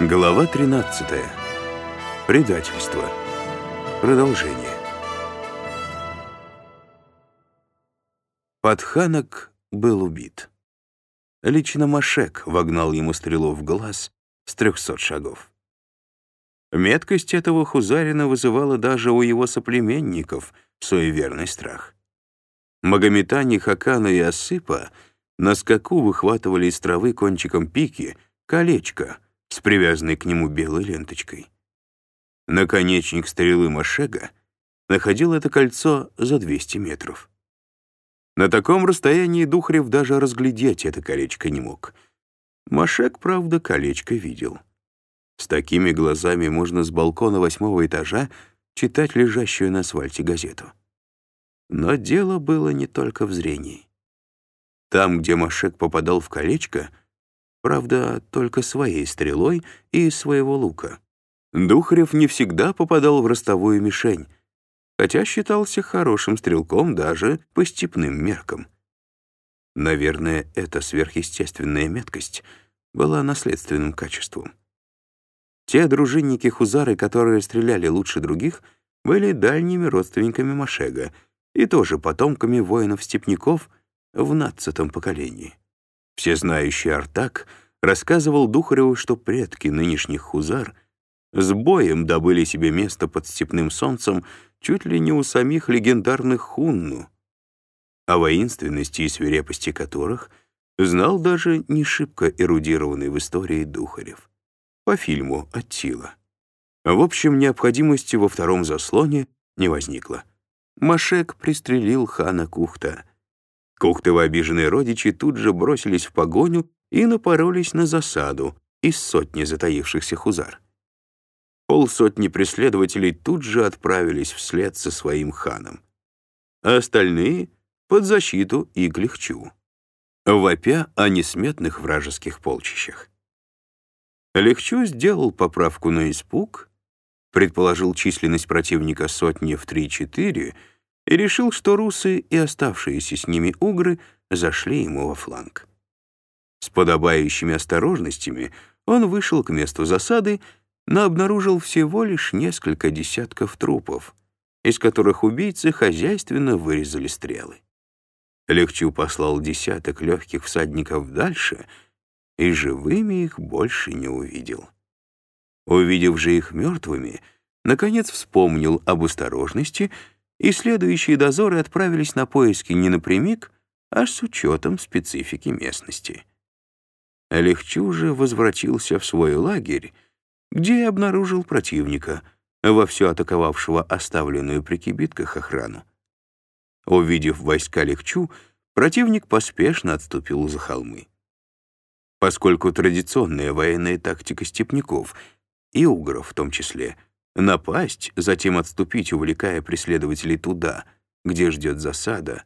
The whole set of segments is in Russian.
Глава 13. Предательство. Продолжение. Подханок был убит. Лично Машек вогнал ему стрелу в глаз с трехсот шагов. Меткость этого хузарина вызывала даже у его соплеменников суеверный страх. Магометане Хакана и Асыпа на скаку выхватывали из травы кончиком пики колечко — с привязанной к нему белой ленточкой. Наконечник стрелы Машега находил это кольцо за 200 метров. На таком расстоянии Духарев даже разглядеть это колечко не мог. Машек, правда, колечко видел. С такими глазами можно с балкона восьмого этажа читать лежащую на асфальте газету. Но дело было не только в зрении. Там, где Машек попадал в колечко, правда, только своей стрелой и своего лука. Духарев не всегда попадал в ростовую мишень, хотя считался хорошим стрелком даже по степным меркам. Наверное, эта сверхъестественная меткость была наследственным качеством. Те дружинники-хузары, которые стреляли лучше других, были дальними родственниками Машега и тоже потомками воинов-степняков в надцатом поколении. Всезнающий Артак рассказывал Духареву, что предки нынешних хузар с боем добыли себе место под степным солнцем чуть ли не у самих легендарных хунну, о воинственности и свирепости которых знал даже не шибко эрудированный в истории Духарев. По фильму «Аттила». В общем, необходимости во втором заслоне не возникло. Машек пристрелил хана Кухта — Кухтовы обиженные родичи тут же бросились в погоню и напоролись на засаду из сотни затаившихся хузар. Полсотни преследователей тут же отправились вслед со своим ханом, а остальные — под защиту и к Легчу, вопя о несметных вражеских полчищах. Легчу сделал поправку на испуг, предположил численность противника сотни в 3-4 и решил, что русы и оставшиеся с ними угры зашли ему во фланг. С подобающими осторожностями он вышел к месту засады, но обнаружил всего лишь несколько десятков трупов, из которых убийцы хозяйственно вырезали стрелы. Легчу послал десяток легких всадников дальше и живыми их больше не увидел. Увидев же их мертвыми, наконец вспомнил об осторожности — и следующие дозоры отправились на поиски не напрямик, а с учетом специфики местности. Легчу же возвратился в свой лагерь, где обнаружил противника, вовсю атаковавшего оставленную при кибитках охрану. Увидев войска Легчу, противник поспешно отступил за холмы. Поскольку традиционная военная тактика степняков, и угров в том числе — Напасть, затем отступить, увлекая преследователей туда, где ждет засада.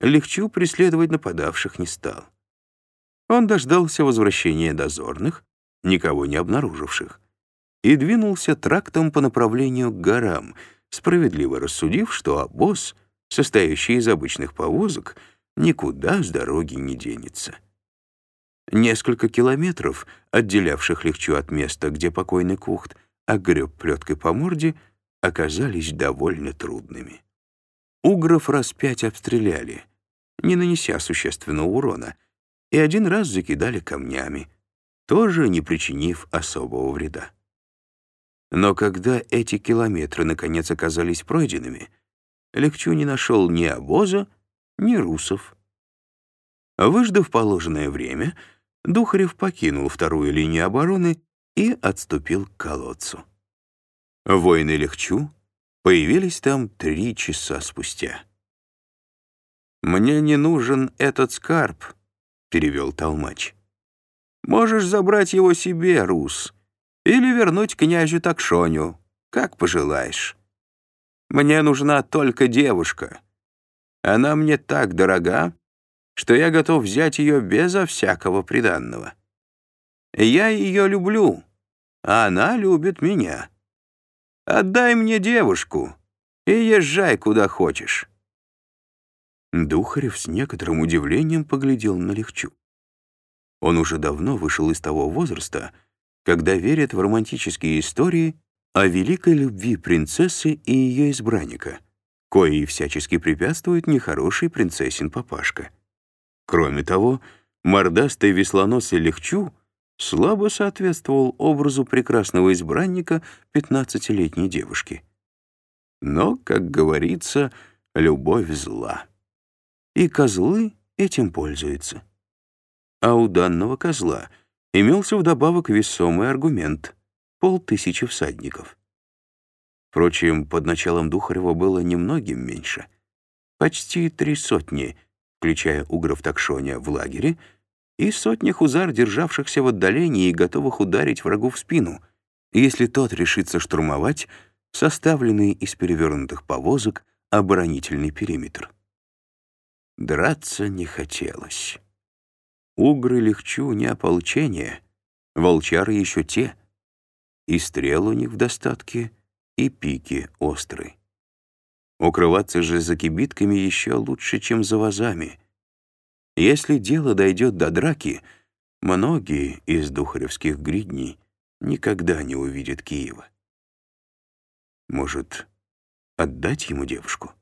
Легчу преследовать нападавших не стал. Он дождался возвращения дозорных, никого не обнаруживших, и двинулся трактом по направлению к горам, справедливо рассудив, что обоз, состоящий из обычных повозок, никуда с дороги не денется. Несколько километров, отделявших Легчу от места, где покойный Кухт, огреб плеткой по морде, оказались довольно трудными. Угров раз пять обстреляли, не нанеся существенного урона, и один раз закидали камнями, тоже не причинив особого вреда. Но когда эти километры наконец оказались пройденными, Легчу не нашел ни обоза, ни русов. Выждав положенное время, Духарев покинул вторую линию обороны и отступил к колодцу. Воины Легчу появились там три часа спустя. «Мне не нужен этот скарб», — перевел Толмач. «Можешь забрать его себе, Рус, или вернуть князю Такшоню, как пожелаешь. Мне нужна только девушка. Она мне так дорога, что я готов взять ее безо всякого приданного. Я ее люблю, она любит меня. Отдай мне девушку и езжай куда хочешь». Духарев с некоторым удивлением поглядел на Легчу. Он уже давно вышел из того возраста, когда верят в романтические истории о великой любви принцессы и ее избранника, кои всячески препятствует нехороший принцессин папашка. Кроме того, мордастый веслоносый легчу слабо соответствовал образу прекрасного избранника пятнадцатилетней девушки. Но, как говорится, любовь зла. И козлы этим пользуются. А у данного козла имелся вдобавок весомый аргумент — полтысячи всадников. Впрочем, под началом Духарева было немногим меньше. Почти три сотни, включая угров Такшоня в лагере, и сотни хузар, державшихся в отдалении и готовых ударить врагу в спину, если тот решится штурмовать составленный из перевернутых повозок оборонительный периметр. Драться не хотелось. Угры легчу не ополчение, волчары еще те, и стрел у них в достатке, и пики острые. Укрываться же за кибитками еще лучше, чем за вазами. Если дело дойдет до драки, многие из духаревских гридней никогда не увидят Киева. Может, отдать ему девушку?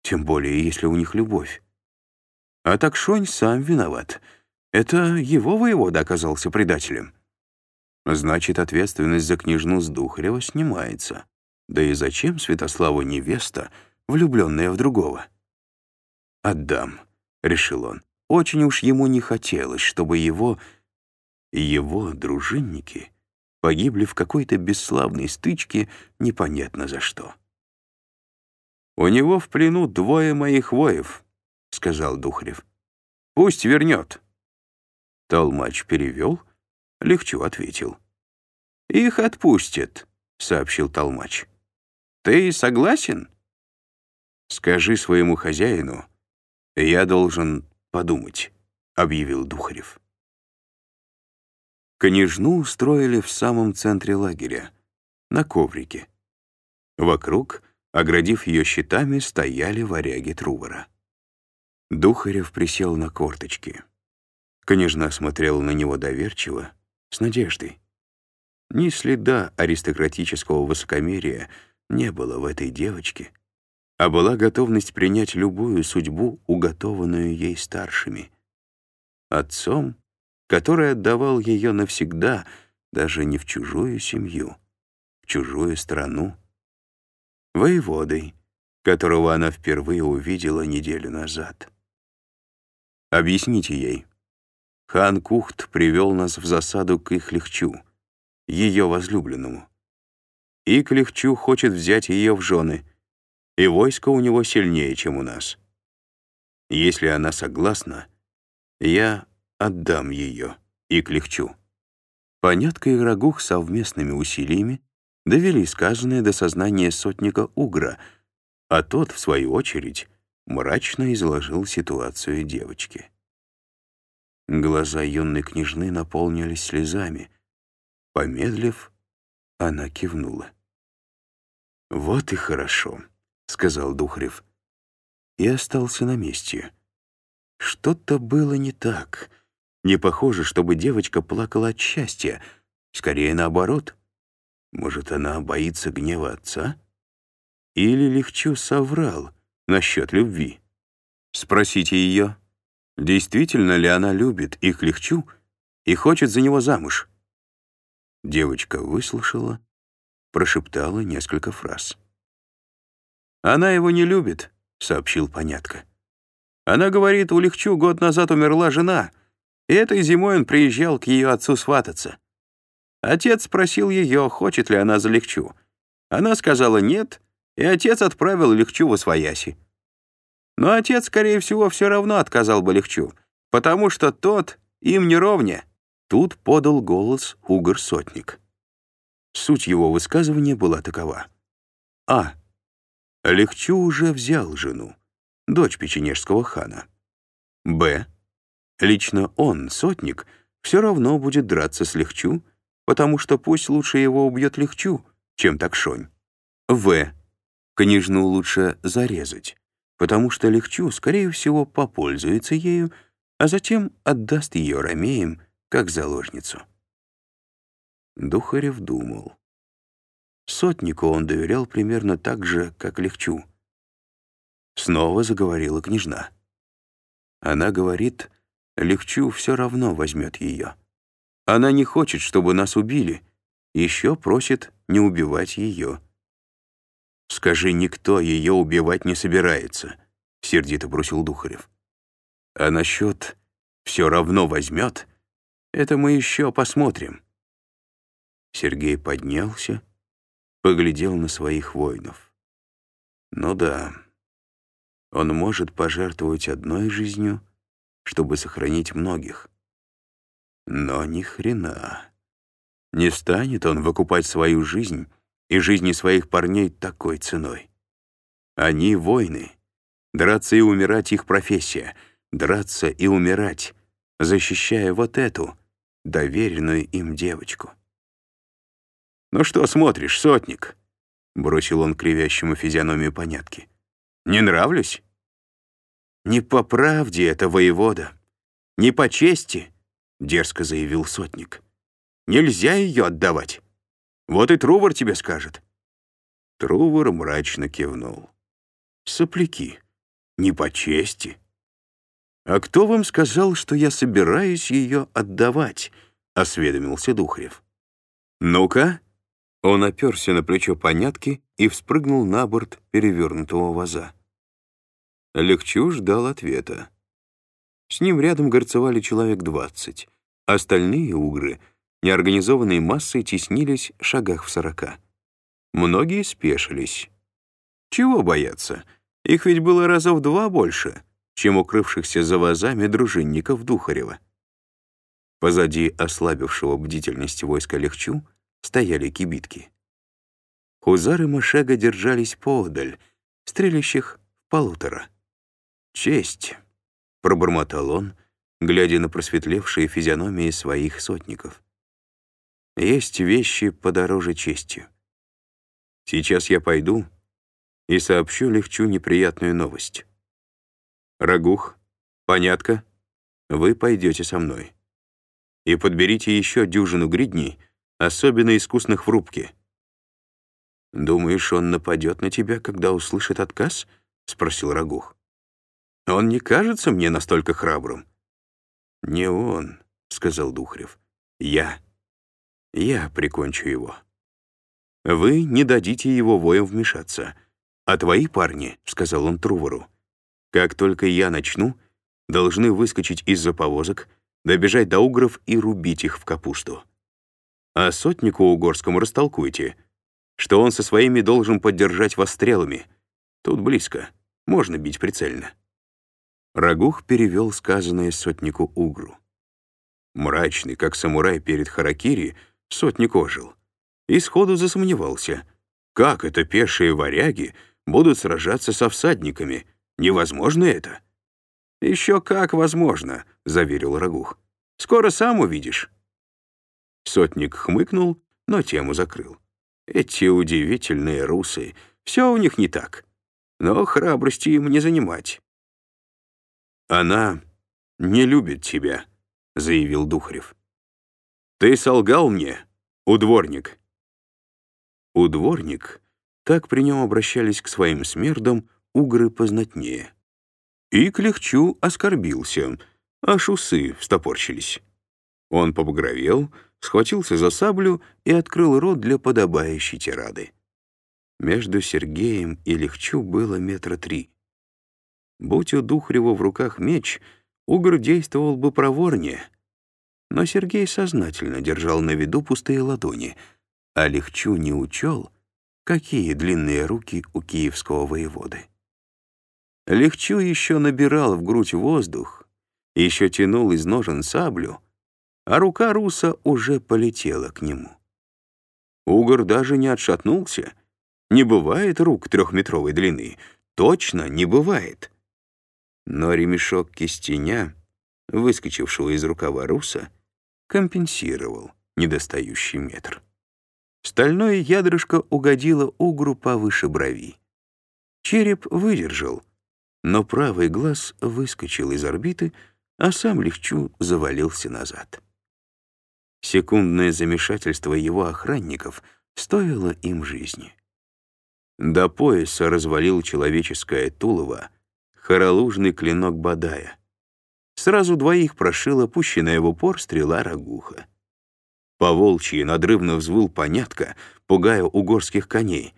Тем более, если у них любовь. А так Шонь сам виноват. Это его воевода оказался предателем. Значит, ответственность за княжну с Духарева снимается. Да и зачем Святославу невеста, влюбленная в другого? «Отдам», — решил он. Очень уж ему не хотелось, чтобы его... его дружинники погибли в какой-то бесславной стычке непонятно за что. «У него в плену двое моих воев», — сказал Духарев. «Пусть вернет». Толмач перевел, Легчу ответил. «Их отпустят», — сообщил Толмач. «Ты согласен?» «Скажи своему хозяину, я должен подумать», — объявил Духарев. Княжну устроили в самом центре лагеря, на коврике. Вокруг, оградив ее щитами, стояли варяги Трувора. Духарев присел на корточки. Княжна смотрела на него доверчиво, с надеждой. Ни следа аристократического высокомерия не было в этой девочке, а была готовность принять любую судьбу, уготованную ей старшими. Отцом, который отдавал ее навсегда, даже не в чужую семью, в чужую страну. Воеводой, которого она впервые увидела неделю назад. «Объясните ей», Хан Кухт привел нас в засаду к их легчу, ее возлюбленному. И к легчу хочет взять ее в жены, и войско у него сильнее, чем у нас. Если она согласна, я отдам ее и к легчу. Понятка и Рагух совместными усилиями довели сказанное до сознания сотника Угра, а тот, в свою очередь, мрачно изложил ситуацию девочки. Глаза юной княжны наполнились слезами. Помедлив, она кивнула. «Вот и хорошо», — сказал Духарев. И остался на месте. Что-то было не так. Не похоже, чтобы девочка плакала от счастья. Скорее наоборот. Может, она боится гнева отца? Или Легчу соврал насчет любви? Спросите ее. Действительно ли она любит их легчу и хочет за него замуж? Девочка выслушала, прошептала несколько фраз. «Она его не любит», — сообщил Понятко. «Она говорит, у Легчу год назад умерла жена, и этой зимой он приезжал к ее отцу свататься. Отец спросил ее, хочет ли она за Легчу. Она сказала «нет», и отец отправил Легчу в Освояси. Но отец, скорее всего, все равно отказал бы Легчу, потому что тот им не ровня. Тут подал голос Угор-сотник. Суть его высказывания была такова. А. Легчу уже взял жену, дочь печенежского хана. Б. Лично он, сотник, все равно будет драться с Легчу, потому что пусть лучше его убьет Легчу, чем Такшонь. В. Княжну лучше зарезать, потому что Легчу, скорее всего, попользуется ею, а затем отдаст ее ромеям как заложницу. Духарев думал. Сотнику он доверял примерно так же, как Легчу. Снова заговорила княжна. Она говорит, Легчу все равно возьмет ее. Она не хочет, чтобы нас убили, еще просит не убивать ее. «Скажи, никто ее убивать не собирается», — сердито бросил Духарев. «А насчет «все равно возьмет» — это мы еще посмотрим». Сергей поднялся, поглядел на своих воинов. «Ну да, он может пожертвовать одной жизнью, чтобы сохранить многих. Но ни хрена. Не станет он выкупать свою жизнь и жизни своих парней такой ценой. Они — воины. Драться и умирать — их профессия. Драться и умирать, защищая вот эту, доверенную им девочку. «Ну что смотришь, сотник?» — бросил он кривящему физиономию понятки. «Не нравлюсь?» «Не по правде это, воевода, не по чести», — дерзко заявил сотник. «Нельзя ее отдавать. Вот и Трувор тебе скажет». Трувор мрачно кивнул. «Сопляки, не по чести». «А кто вам сказал, что я собираюсь ее отдавать?» — осведомился Духарев. «Ну-ка!» Он оперся на плечо понятки и вспрыгнул на борт перевернутого ваза. Легчу ждал ответа. С ним рядом горцевали человек двадцать. Остальные угры неорганизованной массой теснились шагах в сорока. Многие спешились. Чего бояться? Их ведь было раза в два больше, чем укрывшихся за вазами дружинников Духарева. Позади ослабившего бдительность войска Легчу стояли кибитки. Хузары Машега держались поодаль, стрелящих полутора. «Честь», — пробормотал он, глядя на просветлевшие физиономии своих сотников. «Есть вещи подороже честью. Сейчас я пойду и сообщу Легчу неприятную новость. Рагух, понятка, вы пойдете со мной. И подберите еще дюжину гридней, особенно искусных в рубке». «Думаешь, он нападет на тебя, когда услышит отказ?» — спросил Рагух. Он не кажется мне настолько храбрым». «Не он», — сказал Духрев. «Я. Я прикончу его. Вы не дадите его воем вмешаться. А твои парни, — сказал он Трувору, — как только я начну, должны выскочить из-за повозок, добежать до угров и рубить их в капусту. А сотнику угорскому растолкуйте, что он со своими должен поддержать вас стрелами. Тут близко, можно бить прицельно. Рагух перевел сказанное сотнику Угру. Мрачный, как самурай перед Харакири, сотник ожил. И сходу засомневался. Как это пешие варяги будут сражаться со всадниками? Невозможно это? «Еще как возможно», — заверил Рагух. «Скоро сам увидишь». Сотник хмыкнул, но тему закрыл. Эти удивительные русы, все у них не так. Но храбрости им не занимать. «Она не любит тебя», — заявил Духарев. «Ты солгал мне, удворник». Удворник, так при нем обращались к своим смердам угры познатнее. И к легчу оскорбился, аж усы встопорщились. Он побагровел, схватился за саблю и открыл рот для подобающей тирады. Между Сергеем и Легчу было метра три. Будь у Духарева в руках меч, Угр действовал бы проворнее. Но Сергей сознательно держал на виду пустые ладони, а Легчу не учел, какие длинные руки у киевского воеводы. Легчу еще набирал в грудь воздух, еще тянул из ножен саблю, а рука руса уже полетела к нему. Угор даже не отшатнулся. Не бывает рук трехметровой длины. Точно не бывает. Но ремешок кистеня, выскочившего из рукава руса, компенсировал недостающий метр. Стальное ядрышко угодило угру повыше брови. Череп выдержал, но правый глаз выскочил из орбиты, а сам легчу завалился назад. Секундное замешательство его охранников стоило им жизни. До пояса развалил человеческое тулово хоролужный клинок Бадая. Сразу двоих прошила пущенная в упор стрела рагуха. По волчьи надрывно взвыл понятка, пугая угорских коней.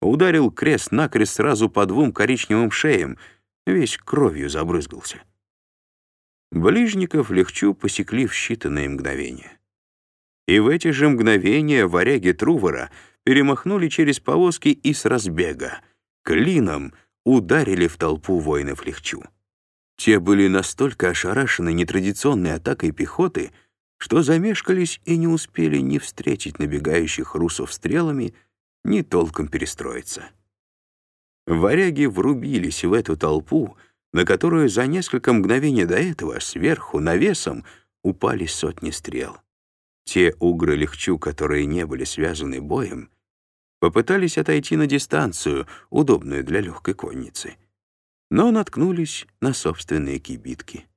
Ударил крест-накрест сразу по двум коричневым шеям, весь кровью забрызгался. Ближников легчу посекли в считанные мгновения. И в эти же мгновения варяги Трувора перемахнули через повозки и с разбега, клином ударили в толпу воинов легчу. Те были настолько ошарашены нетрадиционной атакой пехоты, что замешкались и не успели ни встретить набегающих русов стрелами, ни толком перестроиться. Варяги врубились в эту толпу, на которую за несколько мгновений до этого сверху навесом упали сотни стрел. Те угры легчу, которые не были связаны боем, попытались отойти на дистанцию, удобную для легкой конницы, но наткнулись на собственные кибитки.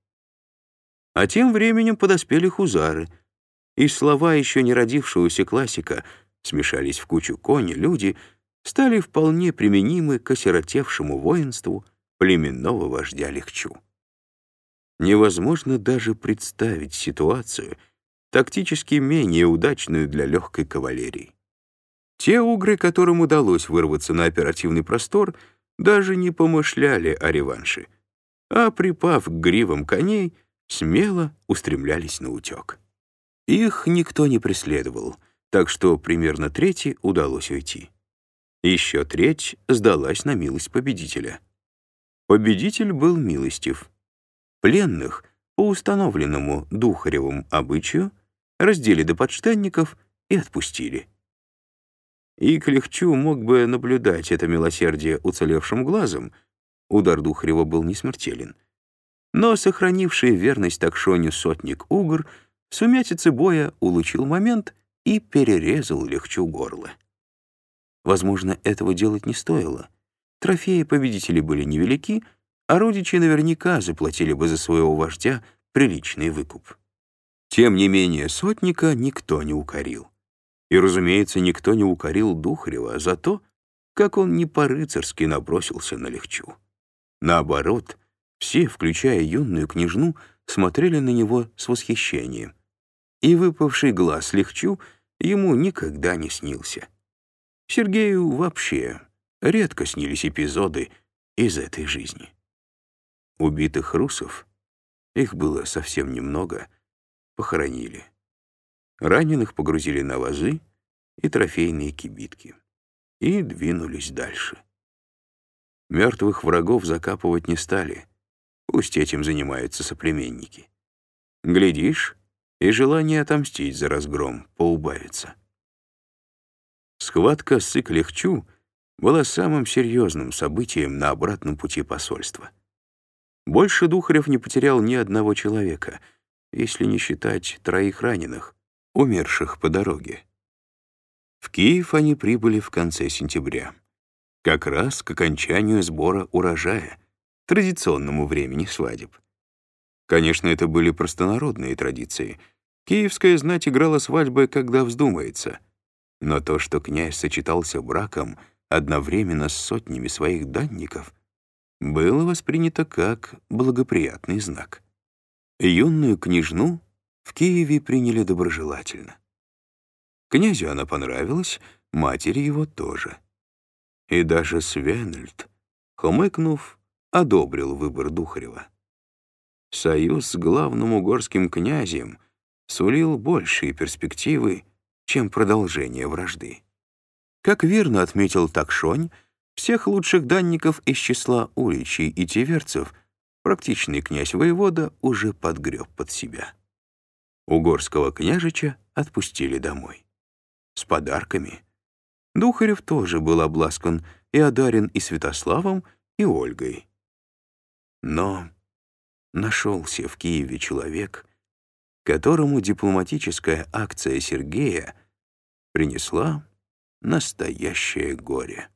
А тем временем подоспели хузары, и слова еще не родившегося классика смешались в кучу кони, люди стали вполне применимы к осиротевшему воинству племенного вождя Легчу. Невозможно даже представить ситуацию, тактически менее удачную для легкой кавалерии. Те угры, которым удалось вырваться на оперативный простор, даже не помышляли о реванше, а, припав к гривам коней, смело устремлялись на утек. Их никто не преследовал, так что примерно трети удалось уйти. Еще треть сдалась на милость победителя. Победитель был милостив. Пленных, по установленному Духаревым обычаю, раздели до подштанников и отпустили. И Клехчу мог бы наблюдать это милосердие уцелевшим глазом, удар Духарева был не смертелен. Но сохранивший верность Такшоню сотник Угр в сумятице боя улучил момент и перерезал Легчу горло. Возможно, этого делать не стоило. Трофеи победителей были невелики, а родичи наверняка заплатили бы за своего вождя приличный выкуп. Тем не менее, сотника никто не укорил. И, разумеется, никто не укорил Духарева за то, как он не по-рыцарски набросился на легчу. Наоборот, все, включая юную княжну, смотрели на него с восхищением. И выпавший глаз легчу ему никогда не снился. Сергею вообще редко снились эпизоды из этой жизни. Убитых русов, их было совсем немного, похоронили. Раненых погрузили на вазы и трофейные кибитки и двинулись дальше. Мертвых врагов закапывать не стали, пусть этим занимаются соплеменники. Глядишь, и желание отомстить за разгром поубавится. Схватка с Иклехчу была самым серьезным событием на обратном пути посольства. Больше Духарев не потерял ни одного человека, если не считать троих раненых, умерших по дороге. В Киев они прибыли в конце сентября, как раз к окончанию сбора урожая, традиционному времени свадеб. Конечно, это были простонародные традиции. Киевская знать играла свадьбы, когда вздумается — но то, что князь сочетался браком одновременно с сотнями своих данников, было воспринято как благоприятный знак. Юную княжну в Киеве приняли доброжелательно. Князю она понравилась, матери его тоже. И даже Свенельд, хомыкнув, одобрил выбор Духарева. Союз с главным угорским князем сулил большие перспективы, чем продолжение вражды. Как верно отметил Такшонь, всех лучших данников из числа уличей и теверцев практичный князь-воевода уже подгреб под себя. Угорского княжича отпустили домой. С подарками. Духарев тоже был обласкан и одарен и Святославом, и Ольгой. Но нашелся в Киеве человек — которому дипломатическая акция Сергея принесла настоящее горе.